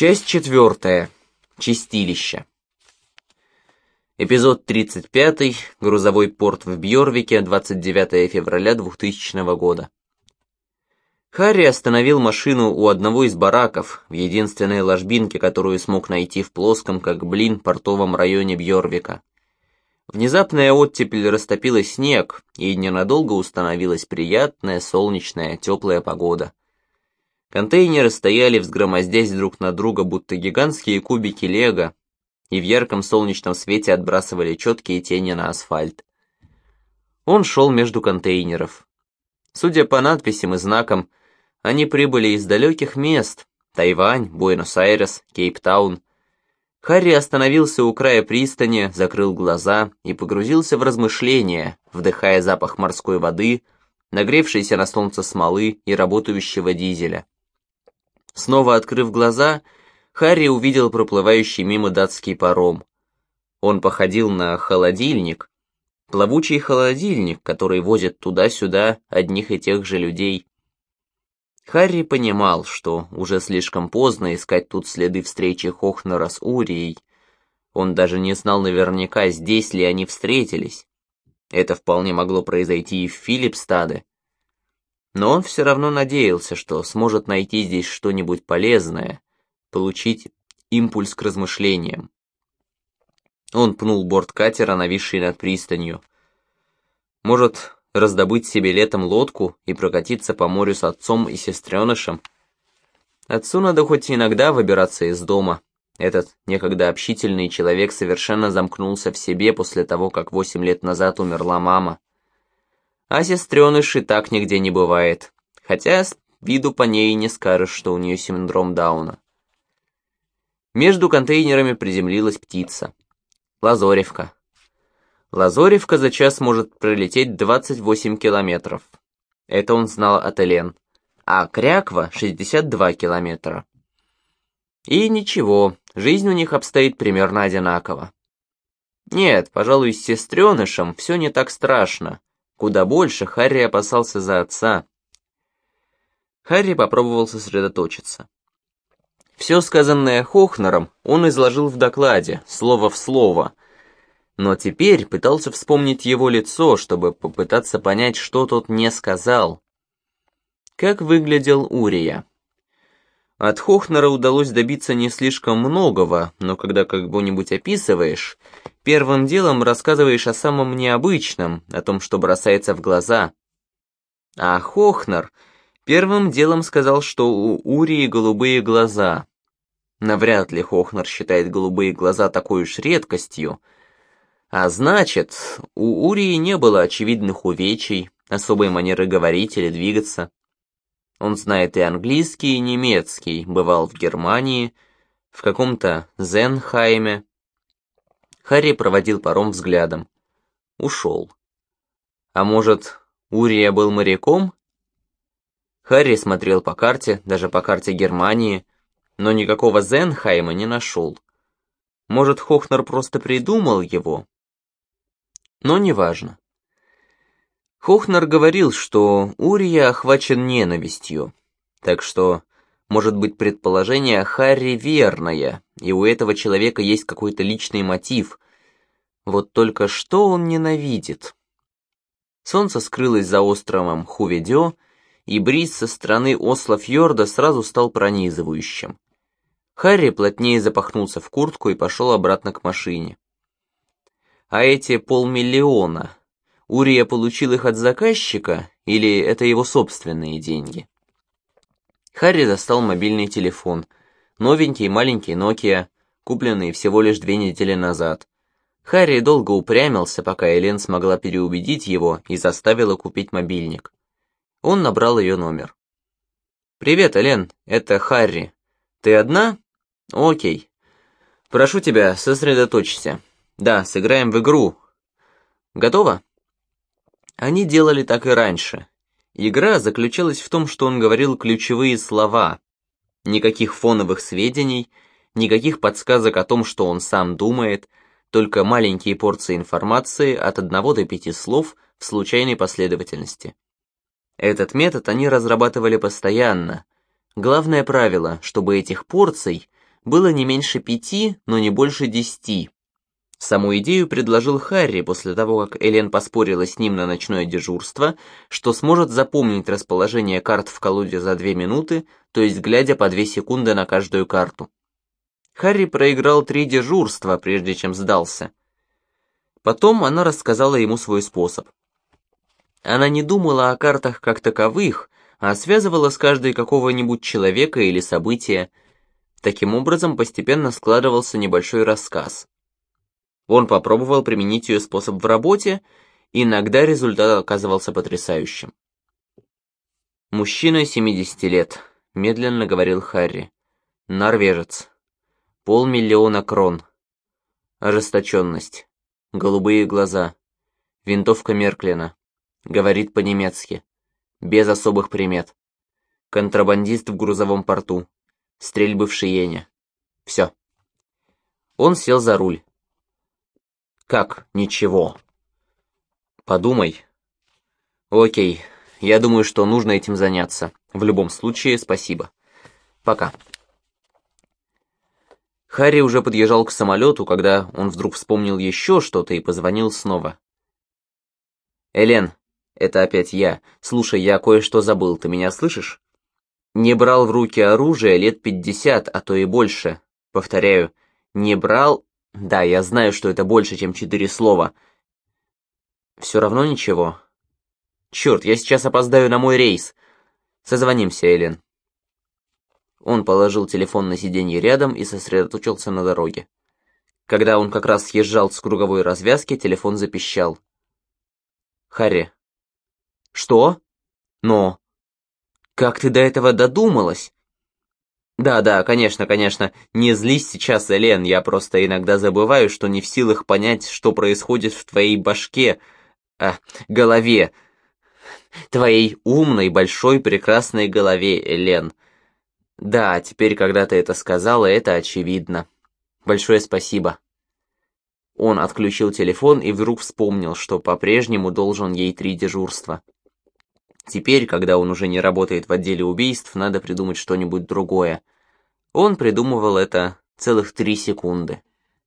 Часть четвертая. Чистилище. Эпизод 35. Грузовой порт в Бьорвике, 29 февраля 2000 года. Харри остановил машину у одного из бараков, в единственной ложбинке, которую смог найти в плоском, как блин, портовом районе Бьорвика. Внезапная оттепель растопила снег, и ненадолго установилась приятная, солнечная, теплая погода. Контейнеры стояли, взгромоздясь друг на друга, будто гигантские кубики лего, и в ярком солнечном свете отбрасывали четкие тени на асфальт. Он шел между контейнеров. Судя по надписям и знакам, они прибыли из далеких мест – Тайвань, Буэнос-Айрес, Кейптаун. Харри остановился у края пристани, закрыл глаза и погрузился в размышления, вдыхая запах морской воды, нагревшейся на солнце смолы и работающего дизеля. Снова открыв глаза, Харри увидел проплывающий мимо датский паром. Он походил на холодильник, плавучий холодильник, который возит туда-сюда одних и тех же людей. Харри понимал, что уже слишком поздно искать тут следы встречи Хохнера с Урией. Он даже не знал наверняка, здесь ли они встретились. Это вполне могло произойти и в Филипстаде. Но он все равно надеялся, что сможет найти здесь что-нибудь полезное, получить импульс к размышлениям. Он пнул борт катера, нависший над пристанью. Может, раздобыть себе летом лодку и прокатиться по морю с отцом и сестренышем? Отцу надо хоть иногда выбираться из дома. Этот некогда общительный человек совершенно замкнулся в себе после того, как восемь лет назад умерла мама. А сестреныш и так нигде не бывает, хотя с виду по ней не скажешь, что у нее синдром Дауна. Между контейнерами приземлилась птица. Лазоревка. Лазоревка за час может пролететь 28 километров. Это он знал от Элен. А Кряква — 62 километра. И ничего, жизнь у них обстоит примерно одинаково. Нет, пожалуй, с сестренышем все не так страшно. Куда больше Харри опасался за отца. Харри попробовал сосредоточиться. Все сказанное Хохнером он изложил в докладе, слово в слово, но теперь пытался вспомнить его лицо, чтобы попытаться понять, что тот не сказал. Как выглядел Урия? От Хохнера удалось добиться не слишком многого, но когда как-нибудь описываешь, первым делом рассказываешь о самом необычном, о том, что бросается в глаза. А Хохнер первым делом сказал, что у Урии голубые глаза. Навряд ли Хохнер считает голубые глаза такой уж редкостью. А значит, у Урии не было очевидных увечий, особой манеры говорить или двигаться. Он знает и английский, и немецкий, бывал в Германии, в каком-то Зенхайме. Харри проводил паром взглядом. Ушел. А может, Урия был моряком? Харри смотрел по карте, даже по карте Германии, но никакого Зенхайма не нашел. Может, Хохнер просто придумал его? Но неважно. Хохнер говорил, что Урия охвачен ненавистью, так что, может быть, предположение Харри верное, и у этого человека есть какой-то личный мотив. Вот только что он ненавидит? Солнце скрылось за островом Хуведё, и бриз со стороны Осло-фьорда сразу стал пронизывающим. Харри плотнее запахнулся в куртку и пошел обратно к машине. А эти полмиллиона, Урия получил их от заказчика или это его собственные деньги? Харри достал мобильный телефон, новенький маленький Nokia, купленный всего лишь две недели назад. Харри долго упрямился, пока Элен смогла переубедить его и заставила купить мобильник. Он набрал ее номер. «Привет, Элен, это Харри. Ты одна? Окей. Прошу тебя, сосредоточься. Да, сыграем в игру. Готова?» Они делали так и раньше. Игра заключалась в том, что он говорил ключевые слова. Никаких фоновых сведений, никаких подсказок о том, что он сам думает, только маленькие порции информации от одного до пяти слов в случайной последовательности. Этот метод они разрабатывали постоянно. Главное правило, чтобы этих порций было не меньше пяти, но не больше десяти. Саму идею предложил Харри после того, как Элен поспорила с ним на ночное дежурство, что сможет запомнить расположение карт в колоде за две минуты, то есть глядя по две секунды на каждую карту. Харри проиграл три дежурства, прежде чем сдался. Потом она рассказала ему свой способ. Она не думала о картах как таковых, а связывала с каждой какого-нибудь человека или события. Таким образом постепенно складывался небольшой рассказ. Он попробовал применить ее способ в работе, иногда результат оказывался потрясающим. «Мужчина 70 лет», — медленно говорил Харри. «Норвежец. Полмиллиона крон. Ожесточенность. Голубые глаза. Винтовка Мерклина. Говорит по-немецки. Без особых примет. Контрабандист в грузовом порту. Стрельбы в Шиене. Все. Он сел за руль. Как ничего? Подумай. Окей, я думаю, что нужно этим заняться. В любом случае, спасибо. Пока. Харри уже подъезжал к самолету, когда он вдруг вспомнил еще что-то и позвонил снова. «Элен, это опять я. Слушай, я кое-что забыл, ты меня слышишь?» «Не брал в руки оружие лет пятьдесят, а то и больше. Повторяю, не брал да, я знаю, что это больше, чем четыре слова. Все равно ничего. Черт, я сейчас опоздаю на мой рейс. Созвонимся, Элен. Он положил телефон на сиденье рядом и сосредоточился на дороге. Когда он как раз съезжал с круговой развязки, телефон запищал. Харри. Что? Но. Как ты до этого додумалась? Да, да, конечно, конечно. Не злись сейчас, Элен, я просто иногда забываю, что не в силах понять, что происходит в твоей башке, а, голове. Твоей умной, большой, прекрасной голове, Элен. Да, теперь, когда ты это сказала, это очевидно. Большое спасибо. Он отключил телефон и вдруг вспомнил, что по-прежнему должен ей три дежурства. Теперь, когда он уже не работает в отделе убийств, надо придумать что-нибудь другое. Он придумывал это целых три секунды.